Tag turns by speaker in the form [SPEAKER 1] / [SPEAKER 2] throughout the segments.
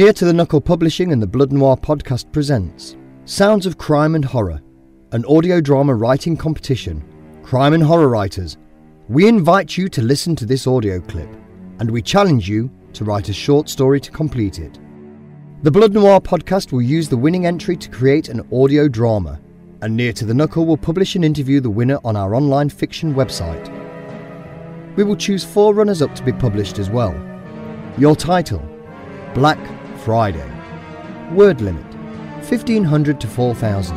[SPEAKER 1] Near to the Knuckle Publishing and the Blood Noir podcast presents Sounds of Crime and Horror, an audio drama writing competition. Crime and horror writers, we invite you to listen to this audio clip and we challenge you to write a short story to complete it. The Blood Noir podcast will use the winning entry to create an audio drama, and Near to the Knuckle will publish and interview the winner on our online fiction website. We will choose four runners up to be published as well. Your title Black Friday. Word limit 1500 to 4000.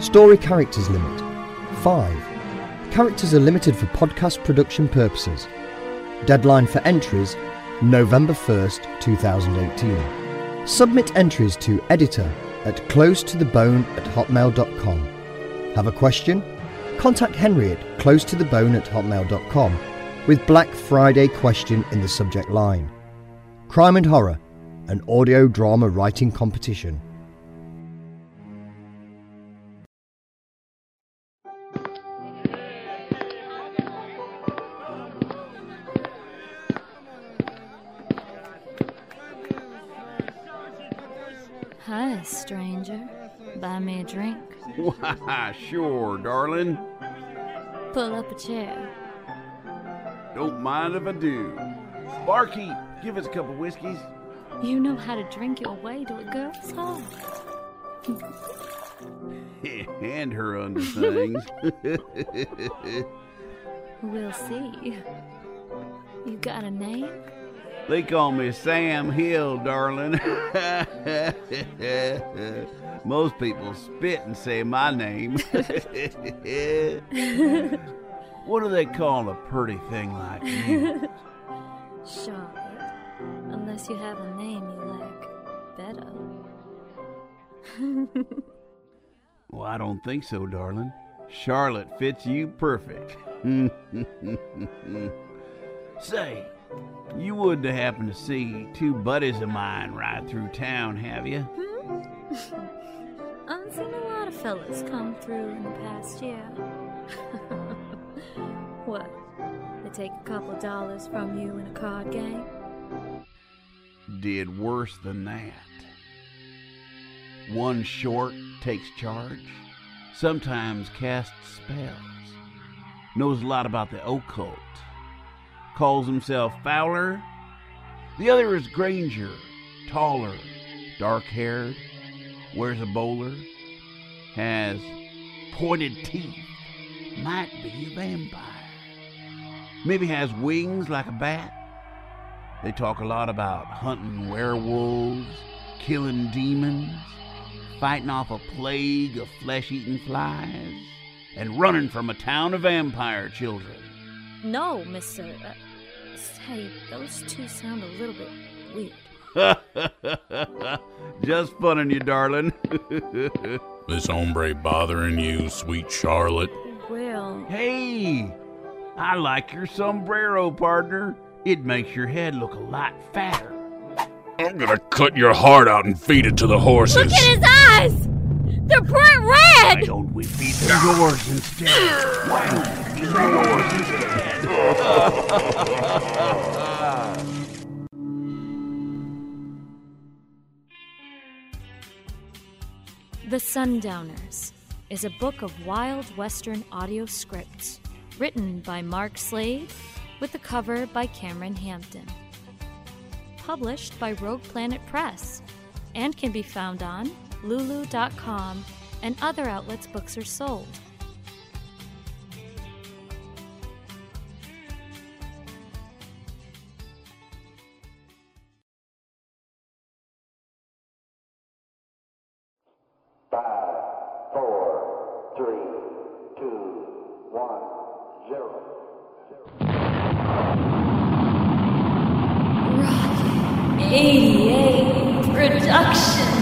[SPEAKER 1] Story characters limit 5. Characters are limited for podcast production purposes. Deadline for entries November 1st, 2018. Submit entries to editor at closetothebone at hotmail.com. Have a question? Contact Henry at closetothebone at hotmail.com with Black Friday question in the subject line. Crime and Horror, an audio drama writing competition.
[SPEAKER 2] Hi, stranger. Buy me a drink.
[SPEAKER 3] Why, sure, darling.
[SPEAKER 2] Pull up a chair.
[SPEAKER 3] Don't mind if I do. Barkeep, give us a couple whiskeys.
[SPEAKER 2] You know how to drink your way to a girl's heart.
[SPEAKER 3] and her underthings.
[SPEAKER 2] We'll see. You got a name?
[SPEAKER 3] they call me Sam Hill, darling. Most people spit and say my name. what do they call a pretty thing like me?
[SPEAKER 2] Charlotte. Unless you have a name you like better.
[SPEAKER 3] Well, I don't think so, darling. Charlotte fits you perfect. Say, you wouldn't have happened to see two buddies of mine ride through town, have you? Hmm?
[SPEAKER 2] I've seen a lot of fellas come through in the past year. what? They take a couple dollars from you in a card game?
[SPEAKER 3] Did worse than that. One short takes charge, sometimes casts spells, knows a lot about the occult, calls himself Fowler. The other is Granger, taller, dark haired, wears a bowler, has pointed teeth, might be a vampire. Maybe has wings like a bat. They talk a lot about hunting werewolves, killing demons, fighting off a plague of flesh eating flies, and running from a town of vampire children.
[SPEAKER 2] No, Mr. Uh, say, those two sound a little bit weird.
[SPEAKER 3] Just funning you, darling.
[SPEAKER 4] This hombre bothering you, sweet Charlotte?
[SPEAKER 2] Well,
[SPEAKER 3] hey, I like your sombrero, partner. It makes your head look a lot fatter.
[SPEAKER 4] I'm gonna cut your heart out and feed it to the horses.
[SPEAKER 2] look at his eyes! They're bright
[SPEAKER 3] Why
[SPEAKER 2] red!
[SPEAKER 3] don't we feed them yours instead? Why don't we feed them yours instead?
[SPEAKER 2] The Sundowners is a book of wild western audio scripts written by Mark Slade with a cover by Cameron Hampton. Published by Rogue Planet Press and can be found on lulu.com and other outlets books are sold. Production.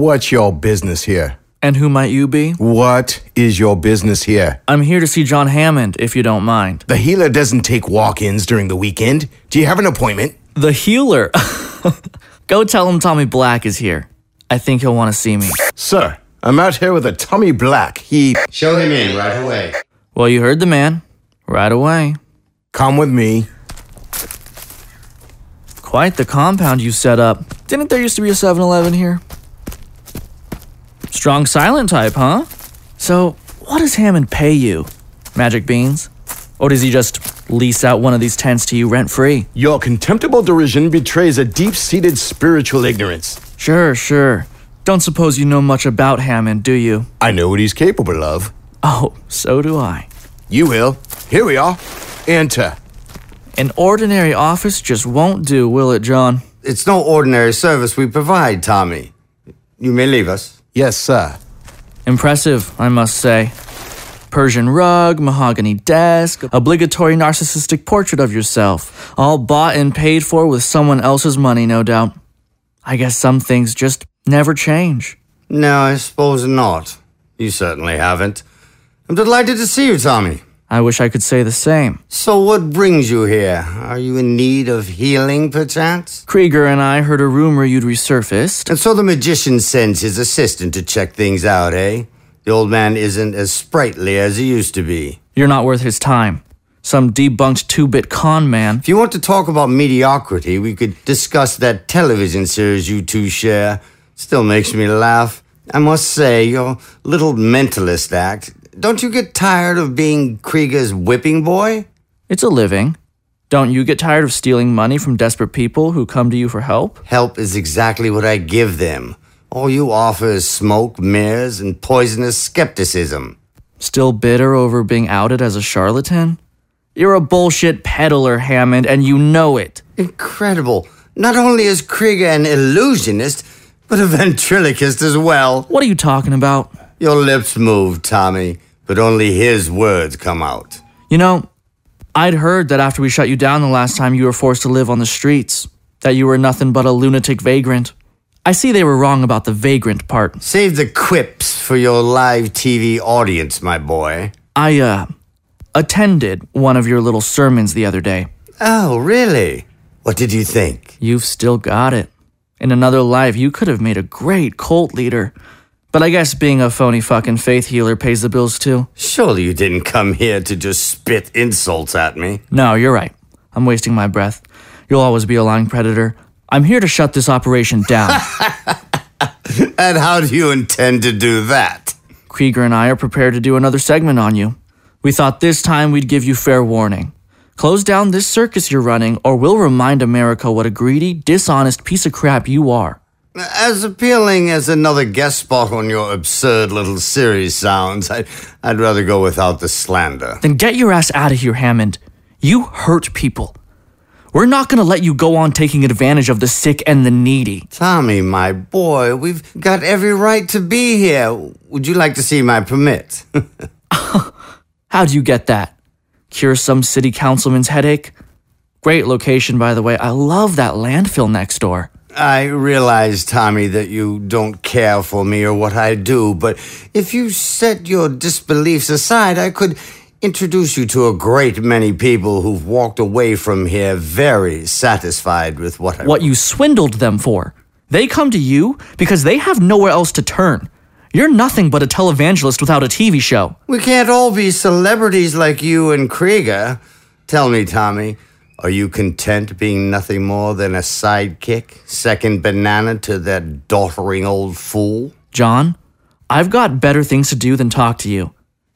[SPEAKER 5] What's your business here?
[SPEAKER 6] And who might you be?
[SPEAKER 5] What is your business here?
[SPEAKER 6] I'm here to see John Hammond, if you don't mind.
[SPEAKER 5] The healer doesn't take walk ins during the weekend. Do you have an appointment?
[SPEAKER 6] The healer. Go tell him Tommy Black is here. I think he'll want to see me.
[SPEAKER 5] Sir, I'm out here with a Tommy Black. He.
[SPEAKER 7] Show him in right away.
[SPEAKER 6] Well, you heard the man. Right away.
[SPEAKER 5] Come with me.
[SPEAKER 6] Quite the compound you set up. Didn't there used to be a 7 Eleven here? Strong silent type, huh? So, what does Hammond pay you? Magic beans? Or does he just lease out one of these tents to you rent free?
[SPEAKER 5] Your contemptible derision betrays a deep seated spiritual ignorance.
[SPEAKER 6] Sure, sure. Don't suppose you know much about Hammond, do you?
[SPEAKER 5] I know what he's capable of.
[SPEAKER 6] Oh, so do I.
[SPEAKER 5] You will. Here we are. Enter.
[SPEAKER 6] An ordinary office just won't do, will it, John?
[SPEAKER 7] It's no ordinary service we provide, Tommy. You may leave us.
[SPEAKER 5] Yes, sir.
[SPEAKER 6] Impressive, I must say. Persian rug, mahogany desk, obligatory narcissistic portrait of yourself, all bought and paid for with someone else's money, no doubt. I guess some things just never change.
[SPEAKER 7] No, I suppose not. You certainly haven't. I'm delighted to see you, Tommy.
[SPEAKER 6] I wish I could say the same.
[SPEAKER 7] So, what brings you here? Are you in need of healing, perchance?
[SPEAKER 6] Krieger and I heard a rumor you'd resurfaced.
[SPEAKER 7] And so the magician sends his assistant to check things out, eh? The old man isn't as sprightly as he used to be.
[SPEAKER 6] You're not worth his time. Some debunked two bit con man.
[SPEAKER 7] If you want to talk about mediocrity, we could discuss that television series you two share. Still makes me laugh. I must say, your little mentalist act. Don't you get tired of being Krieger's whipping boy?
[SPEAKER 6] It's a living. Don't you get tired of stealing money from desperate people who come to you for help?
[SPEAKER 7] Help is exactly what I give them. All you offer is smoke, mirrors, and poisonous skepticism.
[SPEAKER 6] Still bitter over being outed as a charlatan? You're a bullshit peddler, Hammond, and you know it.
[SPEAKER 7] Incredible. Not only is Krieger an illusionist, but a ventriloquist as well.
[SPEAKER 6] What are you talking about?
[SPEAKER 7] Your lips move, Tommy, but only his words come out.
[SPEAKER 6] You know, I'd heard that after we shut you down the last time you were forced to live on the streets, that you were nothing but a lunatic vagrant. I see they were wrong about the vagrant part.
[SPEAKER 7] Save the quips for your live TV audience, my boy.
[SPEAKER 6] I, uh, attended one of your little sermons the other day.
[SPEAKER 7] Oh, really? What did you think?
[SPEAKER 6] You've still got it. In another life, you could have made a great cult leader. But I guess being a phony fucking faith healer pays the bills too.
[SPEAKER 7] Surely you didn't come here to just spit insults at me.
[SPEAKER 6] No, you're right. I'm wasting my breath. You'll always be a lying predator. I'm here to shut this operation down.
[SPEAKER 7] And how do you intend to do that?
[SPEAKER 6] Krieger and I are prepared to do another segment on you. We thought this time we'd give you fair warning. Close down this circus you're running, or we'll remind America what a greedy, dishonest piece of crap you are.
[SPEAKER 7] As appealing as another guest spot on your absurd little series sounds, I, I'd rather go without the slander.
[SPEAKER 6] Then get your ass out of here, Hammond. You hurt people. We're not gonna let you go on taking advantage of the sick and the needy.
[SPEAKER 7] Tommy, my boy, we've got every right to be here. Would you like to see my permit?
[SPEAKER 6] How do you get that? Cure some city councilman's headache? Great location, by the way. I love that landfill next door.
[SPEAKER 7] I realize, Tommy, that you don't care for me or what I do, but if you set your disbeliefs aside, I could introduce you to a great many people who've walked away from here very satisfied with what I
[SPEAKER 6] What you swindled them for. They come to you because they have nowhere else to turn. You're nothing but a televangelist without a TV show.
[SPEAKER 7] We can't all be celebrities like you and Krieger. Tell me, Tommy, are you content being nothing more than a sidekick, second banana to that doddering old fool?
[SPEAKER 6] John, I've got better things to do than talk to you.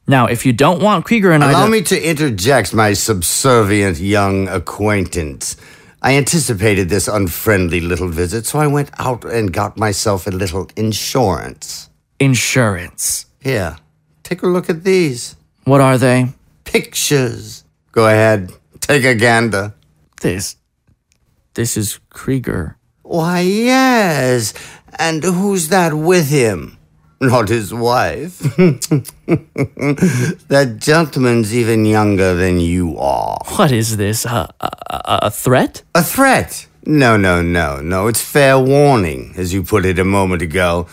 [SPEAKER 6] Now, if you don't want Krieger and I
[SPEAKER 7] Allow
[SPEAKER 6] to-
[SPEAKER 7] me to interject my subservient young acquaintance. I anticipated this unfriendly little visit, so I went out and got myself a little insurance.
[SPEAKER 6] insurance.
[SPEAKER 7] Here, take a look at these
[SPEAKER 6] What are they?
[SPEAKER 7] pictures. Go ahead, take a gander.
[SPEAKER 6] This. This is Krieger.
[SPEAKER 7] Why, yes. And who's that with him? Not his wife. that gentleman's even younger than you are.
[SPEAKER 6] What is this? A, a, a- threat?
[SPEAKER 7] A threat? No, no, no, no. It's fair warning, as you put it a moment ago.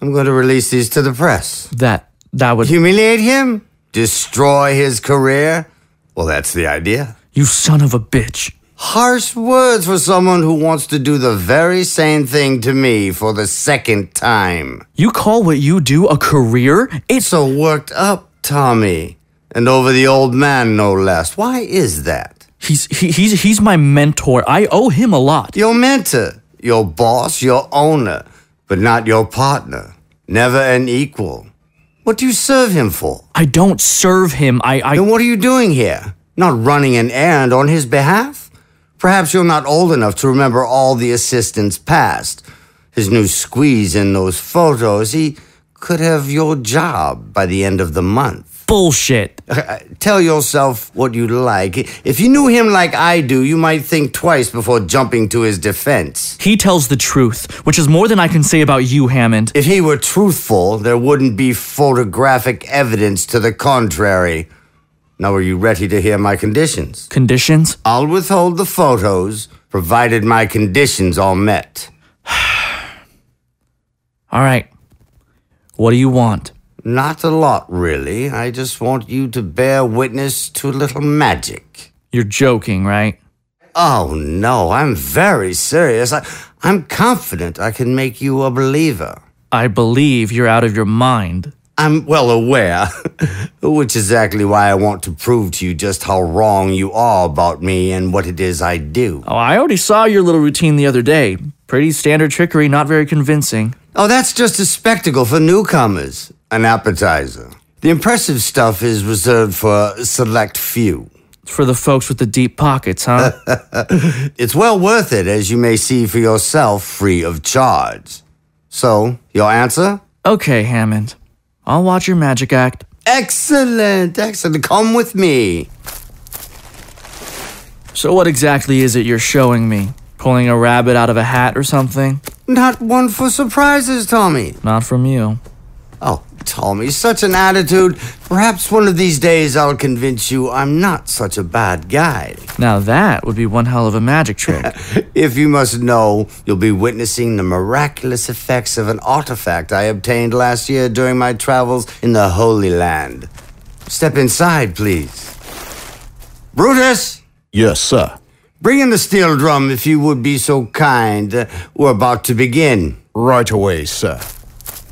[SPEAKER 7] I'm going to release these to the press.
[SPEAKER 6] That that would
[SPEAKER 7] Humiliate him? Destroy his career? Well, that's the idea.
[SPEAKER 6] you son of a bitch.
[SPEAKER 7] Harsh words for someone who wants to do the very same thing to me for the second time.
[SPEAKER 6] You call what you do a career? It's
[SPEAKER 7] So worked up, Tommy. And over the old man, no less. Why is that?
[SPEAKER 6] he's he, he's he's my mentor. I owe him a lot.
[SPEAKER 7] Your mentor, your boss, your owner, but not your partner. Never an equal. What do you serve him for?
[SPEAKER 6] I don't serve him. I I
[SPEAKER 7] Then what are you doing here? Not running an errand on his behalf? Perhaps you're not old enough to remember all the assistants past. His new squeeze in those photos, he could have your job by the end of the month.
[SPEAKER 6] bullshit.
[SPEAKER 7] Uh, uh, tell yourself what you like. If you knew him like I do, you might think twice before jumping to his defense.
[SPEAKER 6] He tells the truth, which is more than I can say about you, Hammond.
[SPEAKER 7] If he were truthful, there wouldn't be photographic evidence to the contrary. Now, are you ready to hear my conditions?
[SPEAKER 6] Conditions?
[SPEAKER 7] I'll withhold the photos, provided my conditions are met.
[SPEAKER 6] All right. What do you want?
[SPEAKER 7] Not a lot, really. I just want you to bear witness to a little magic.
[SPEAKER 6] You're joking, right?
[SPEAKER 7] Oh, no, I'm very serious. I, I'm confident I can make you a believer.
[SPEAKER 6] I believe you're out of your mind.
[SPEAKER 7] I'm well aware, which is exactly why I want to prove to you just how wrong you are about me and what it is I do.
[SPEAKER 6] Oh, I already saw your little routine the other day. Pretty standard trickery, not very convincing.
[SPEAKER 7] Oh, that's just a spectacle for newcomers, an appetizer. The impressive stuff is reserved for a select few.
[SPEAKER 6] For the folks with the deep pockets, huh?
[SPEAKER 7] It's well worth it, as you may see for yourself, free of charge. So, your answer?
[SPEAKER 6] okay, Hammond. I'll watch your magic act.
[SPEAKER 7] Excellent, excellent. Come with me.
[SPEAKER 6] So, what exactly is it you're showing me? Pulling a rabbit out of a hat or something?
[SPEAKER 7] Not one for surprises, Tommy.
[SPEAKER 6] Not from you.
[SPEAKER 7] Oh, Tommy, such an attitude. Perhaps one of these days I'll convince you I'm not such a bad guy.
[SPEAKER 6] Now, that would be one hell of a magic trick.
[SPEAKER 7] If you must know, you'll be witnessing the miraculous effects of an artifact I obtained last year during my travels in the Holy Land. Step inside, please. Brutus!
[SPEAKER 5] Yes, sir.
[SPEAKER 7] Bring in the steel drum if you would be so kind. We're about to begin.
[SPEAKER 5] Right away, sir.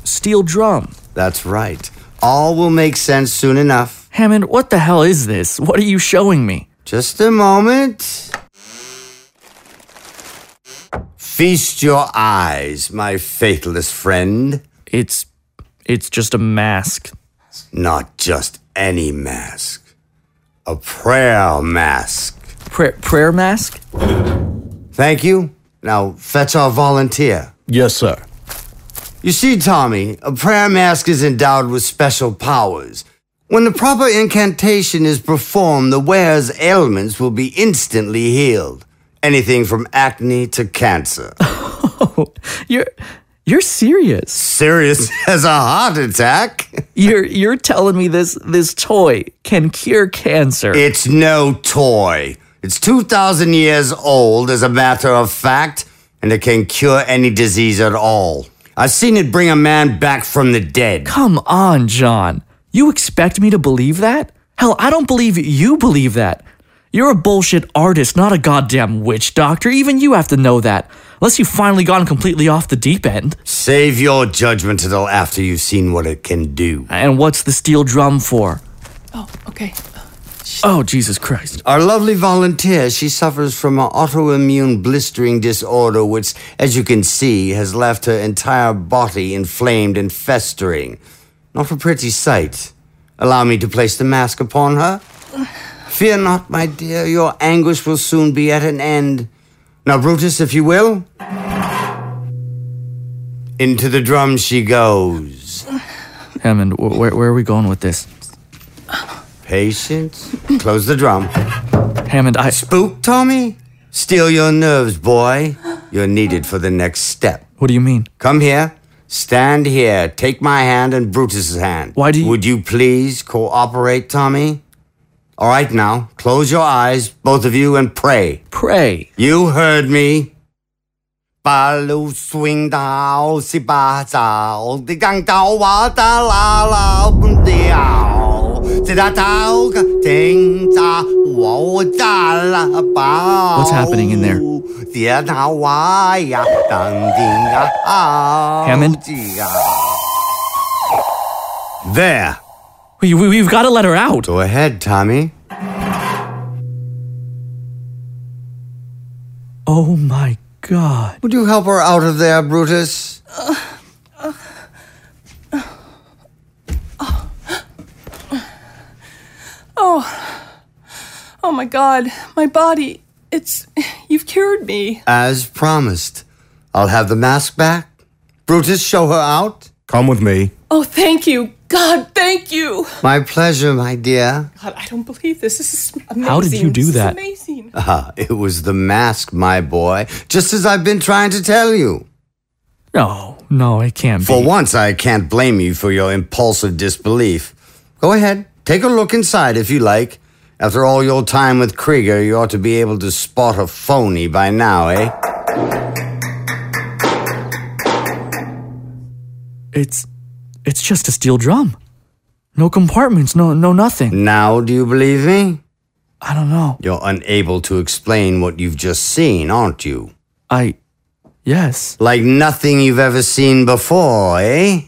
[SPEAKER 6] Steel drum.
[SPEAKER 7] That's right. All will make sense soon enough.
[SPEAKER 6] Hammond, what the hell is this? What are you showing me?
[SPEAKER 7] Just a moment. Feast your eyes, my faithless friend.
[SPEAKER 6] It's. it's just a mask.
[SPEAKER 7] Not just any mask, a prayer mask.
[SPEAKER 6] Prayer, prayer mask?
[SPEAKER 7] Thank you. Now fetch our volunteer.
[SPEAKER 5] Yes, sir.
[SPEAKER 7] You see, Tommy, a prayer mask is endowed with special powers. When the proper incantation is performed, the wearer's ailments will be instantly healed. Anything from acne to cancer.
[SPEAKER 6] Oh, You're. You're serious.
[SPEAKER 7] Serious as a heart attack?
[SPEAKER 6] You're you're telling me this this toy can cure cancer.
[SPEAKER 7] It's no toy. It's 2,000 years old, as a matter of fact, and it can cure any disease at all. I've seen it bring a man back from the dead.
[SPEAKER 6] Come on, John. You expect me to believe that? Hell, I don't believe you believe that. You're a bullshit artist, not a goddamn witch doctor. Even you have to know that. Unless you've finally gone completely off the deep end.
[SPEAKER 7] Save your judgment until after you've seen what it can do.
[SPEAKER 6] And what's the steel drum for?
[SPEAKER 8] Oh, okay.
[SPEAKER 6] Oh, Jesus Christ.
[SPEAKER 7] Our lovely volunteer, she suffers from an autoimmune blistering disorder, which, as you can see, has left her entire body inflamed and festering. Not a pretty sight. Allow me to place the mask upon her. Fear not, my dear, your anguish will soon be at an end. Now, Brutus, if you will. Into the drum she goes.
[SPEAKER 6] Hammond, wh- where, where are we going with this?
[SPEAKER 7] Patience. Close the drum.
[SPEAKER 6] Hammond, I.
[SPEAKER 7] Spook, Tommy? Steel your nerves, boy. You're needed for the next step.
[SPEAKER 6] What do you mean?
[SPEAKER 7] Come here. Stand here. Take my hand and Brutus's hand.
[SPEAKER 6] Why do you.
[SPEAKER 7] Would you please cooperate, Tommy? All right, now. Close your eyes, both of you, and pray.
[SPEAKER 6] Pray.
[SPEAKER 7] You heard me. 把路顺道是把早，你刚到我的拉老不掉。
[SPEAKER 6] What's happening in there? Hammond?
[SPEAKER 7] There.
[SPEAKER 6] We, we, have got to let her out.
[SPEAKER 7] Go ahead, Tommy.
[SPEAKER 6] Oh my god.
[SPEAKER 7] Would you help her out of there, Brutus?
[SPEAKER 8] Oh oh my god, my body. It's. You've cured me.
[SPEAKER 7] As promised. I'll have the mask back. Brutus, show her out.
[SPEAKER 5] Come with me.
[SPEAKER 8] Oh, thank you. God, thank you.
[SPEAKER 7] My pleasure, my dear.
[SPEAKER 8] God, I don't believe this. This is amazing.
[SPEAKER 6] How did you do
[SPEAKER 8] This is
[SPEAKER 6] that?
[SPEAKER 8] amazing.
[SPEAKER 7] Ah, it was the mask, my boy. Just as I've been trying to tell you.
[SPEAKER 6] No, no, it can't
[SPEAKER 7] For
[SPEAKER 6] be.
[SPEAKER 7] once, I can't blame you for your impulsive disbelief. Go ahead, take a look inside if you like. After all your time with Krieger, you ought to be able to spot a phony by now, eh?
[SPEAKER 6] It's. It's just a steel drum. No compartments, no, no nothing.
[SPEAKER 7] Now, do you believe me?
[SPEAKER 6] I don't know.
[SPEAKER 7] You're unable to explain what you've just seen, aren't you?
[SPEAKER 6] I. Yes.
[SPEAKER 7] Like nothing you've ever seen before, eh?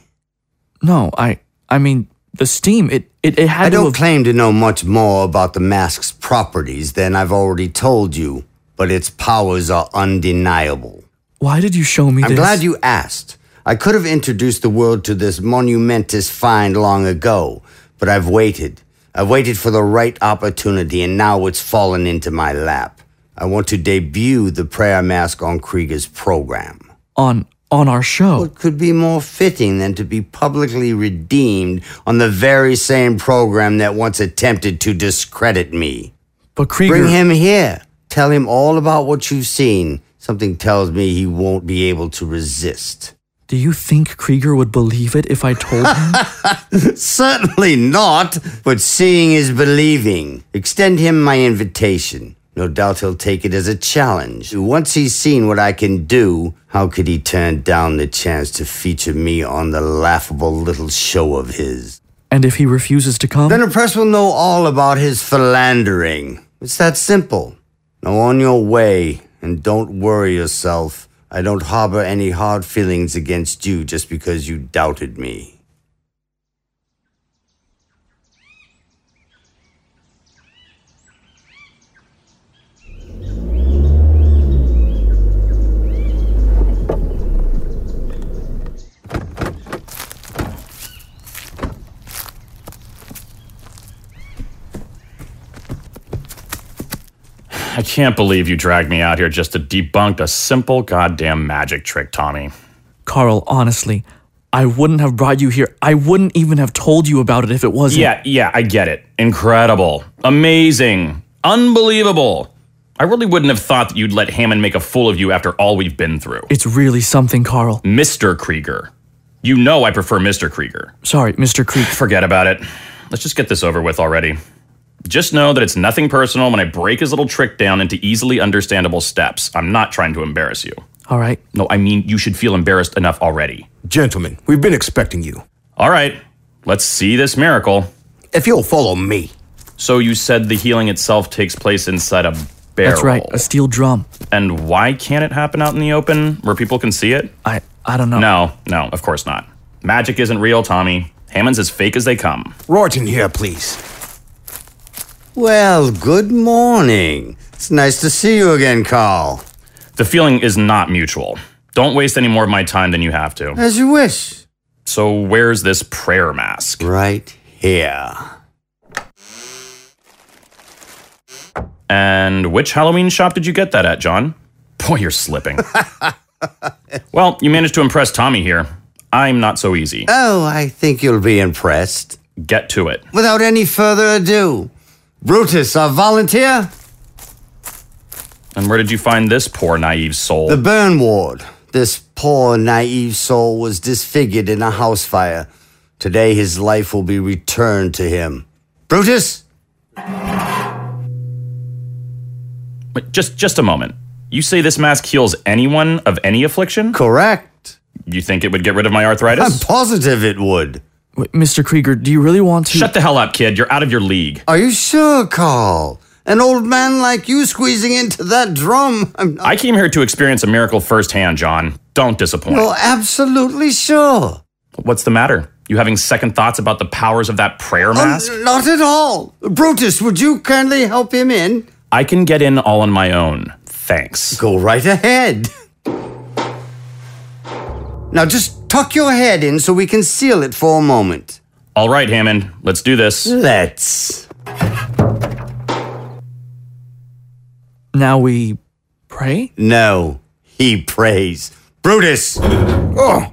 [SPEAKER 6] No, I. I mean, the steam, it, it, it had
[SPEAKER 7] I don't claim to know much more about the mask's properties than I've already told you, but its powers are undeniable.
[SPEAKER 6] Why did you show me this?
[SPEAKER 7] I'm
[SPEAKER 6] this?
[SPEAKER 7] glad you asked. I could have introduced the world to this monumentous find long ago, but I've waited. I've waited for the right opportunity, and now it's fallen into my lap. I want to debut the prayer mask on Krieger's program.
[SPEAKER 6] On. On our show.
[SPEAKER 7] What could be more fitting than to be publicly redeemed on the very same program that once attempted to discredit me?
[SPEAKER 6] But Krieger.
[SPEAKER 7] Bring him here. Tell him all about what you've seen. Something tells me he won't be able to resist.
[SPEAKER 6] Do you think Krieger would believe it if I told him?
[SPEAKER 7] Certainly not, but seeing is believing. Extend him my invitation. No doubt he'll take it as a challenge. Once he's seen what I can do, how could he turn down the chance to feature me on the laughable little show of his?
[SPEAKER 6] and if he refuses to come?
[SPEAKER 7] Then the press will know all about his philandering. It's that simple. Now on your way, and don't worry yourself. I don't harbor any hard feelings against you just because you doubted me.
[SPEAKER 9] I can't believe you dragged me out here just to debunk a simple goddamn magic trick, Tommy.
[SPEAKER 6] Carl, honestly, I wouldn't have brought you here. I wouldn't even have told you about it if it wasn't.
[SPEAKER 9] Yeah, yeah, I get it. Incredible. Amazing. Unbelievable. I really wouldn't have thought that you'd let Hammond make a fool of you after all we've been through.
[SPEAKER 6] It's really something, Carl.
[SPEAKER 9] Mr. Krieger. You know I prefer Mr. Krieger.
[SPEAKER 6] Sorry, Mr. Krieger.
[SPEAKER 9] Forget about it. Let's just get this over with already. Just know that it's nothing personal when I break his little trick down into easily understandable steps. I'm not trying to embarrass you.
[SPEAKER 6] All right.
[SPEAKER 9] No, I mean, you should feel embarrassed enough already.
[SPEAKER 5] Gentlemen, we've been expecting you.
[SPEAKER 9] All right, let's see this miracle.
[SPEAKER 5] If you'll follow me.
[SPEAKER 9] So you said the healing itself takes place inside a barrel.
[SPEAKER 6] That's right, a steel drum.
[SPEAKER 9] And why can't it happen out in the open where people can see it?
[SPEAKER 6] I I don't know.
[SPEAKER 9] No, no, of course not. Magic isn't real, Tommy. Hammond's as fake as they come.
[SPEAKER 5] Royton here, please.
[SPEAKER 7] Well, good morning. It's nice to see you again, Carl.
[SPEAKER 9] The feeling is not mutual. Don't waste any more of my time than you have to.
[SPEAKER 7] As you wish.
[SPEAKER 9] So, where's this prayer mask?
[SPEAKER 7] Right here.
[SPEAKER 9] And which Halloween shop did you get that at, John? Boy, you're slipping. well, you managed to impress Tommy here. I'm not so easy.
[SPEAKER 7] Oh, I think you'll be impressed.
[SPEAKER 9] Get to it.
[SPEAKER 7] Without any further ado, Brutus, a volunteer?
[SPEAKER 9] And where did you find this poor naive soul?
[SPEAKER 7] The burn ward. This poor, naive soul was disfigured in a house fire. Today his life will be returned to him. Brutus?
[SPEAKER 9] Wait, just just a moment. You say this mask heals anyone of any affliction?
[SPEAKER 7] Correct.
[SPEAKER 9] You think it would get rid of my arthritis?
[SPEAKER 7] I'm positive it would.
[SPEAKER 6] Wait, Mr. Krieger, do you really want to?
[SPEAKER 9] Shut the hell up, kid. You're out of your league.
[SPEAKER 7] Are you sure, Carl? An old man like you squeezing into that drum? I'm not.
[SPEAKER 9] I came here to experience a miracle firsthand, John. Don't disappoint.
[SPEAKER 7] Well, absolutely sure.
[SPEAKER 9] What's the matter? You having second thoughts about the powers of that prayer oh, mask?
[SPEAKER 7] Oh, not at all. Brutus, would you kindly help him in?
[SPEAKER 9] I can get in all on my own. Thanks.
[SPEAKER 7] Go right ahead. Now just tuck your head in so we can seal it for a moment.
[SPEAKER 9] All right, Hammond. Let's do this.
[SPEAKER 7] Let's.
[SPEAKER 6] Now we pray?
[SPEAKER 7] No, he prays. Brutus!
[SPEAKER 5] Oh,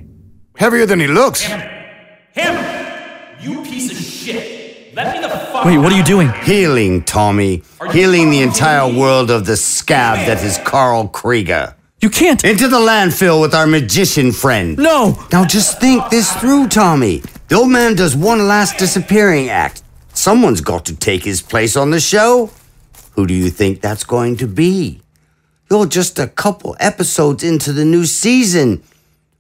[SPEAKER 5] heavier than he looks.
[SPEAKER 9] Hammond! You piece of shit! Let me the fuck
[SPEAKER 6] Wait, what are you doing?
[SPEAKER 7] Healing, Tommy. Healing the entire world of the scab that is Carl Krieger.
[SPEAKER 6] You can't.
[SPEAKER 7] Into the landfill with our magician friend.
[SPEAKER 6] No!
[SPEAKER 7] Now just think this through, Tommy. The old man does one last disappearing act. Someone's got to take his place on the show. Who do you think that's going to be? You're just a couple episodes into the new season.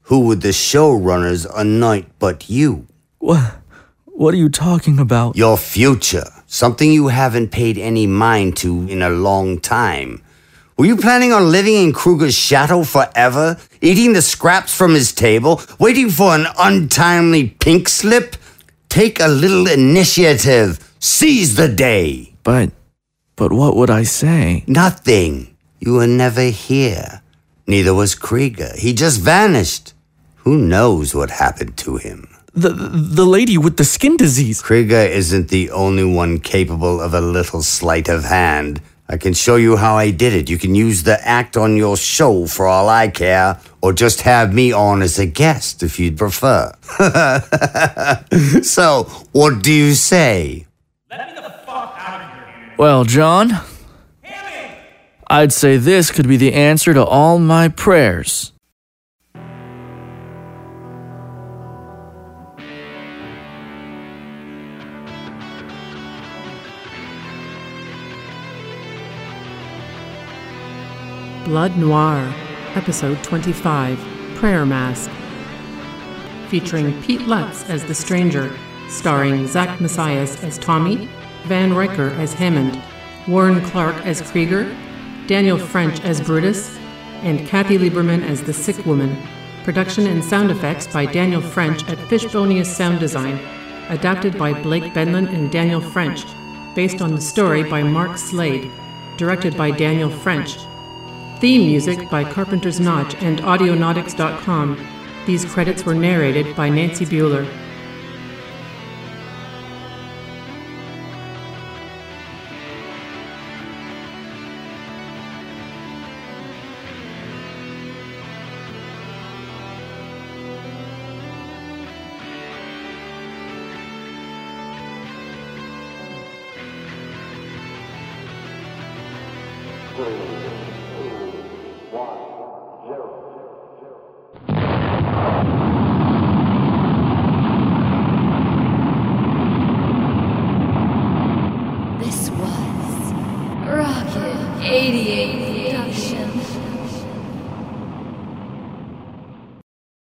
[SPEAKER 7] Who would the showrunners anoint but you?
[SPEAKER 6] What? What are you talking about?
[SPEAKER 7] Your future. Something you haven't paid any mind to in a long time. Were you planning on living in Kruger's shadow forever? Eating the scraps from his table? Waiting for an untimely pink slip? Take a little initiative. Seize the day.
[SPEAKER 6] But, but what would I say?
[SPEAKER 7] Nothing. You were never here. Neither was Krieger. He just vanished. Who knows what happened to him?
[SPEAKER 6] The the lady with the skin disease.
[SPEAKER 7] Krieger isn't the only one capable of a little sleight of hand. I can show you how I did it. You can use the act on your show for all I care, or just have me on as a guest if you'd prefer. so, what do you say?
[SPEAKER 6] Well, John, I'd say this could be the answer to all my prayers.
[SPEAKER 10] Blood Noir, Episode 25 Prayer Mask. Featuring Pete Lutz as the stranger, starring Zach Messias as Tommy, Van Riker as Hammond, Warren Clark as Krieger, Daniel French as Brutus, and Kathy Lieberman as the sick woman. Production and sound effects by Daniel French at Fishbonius Sound Design. Adapted by Blake Benlin and Daniel French. Based on the story by Mark Slade. Directed by Daniel French. Theme music by Carpenter's Notch and Audionautix.com. These credits were narrated by Nancy Bueller.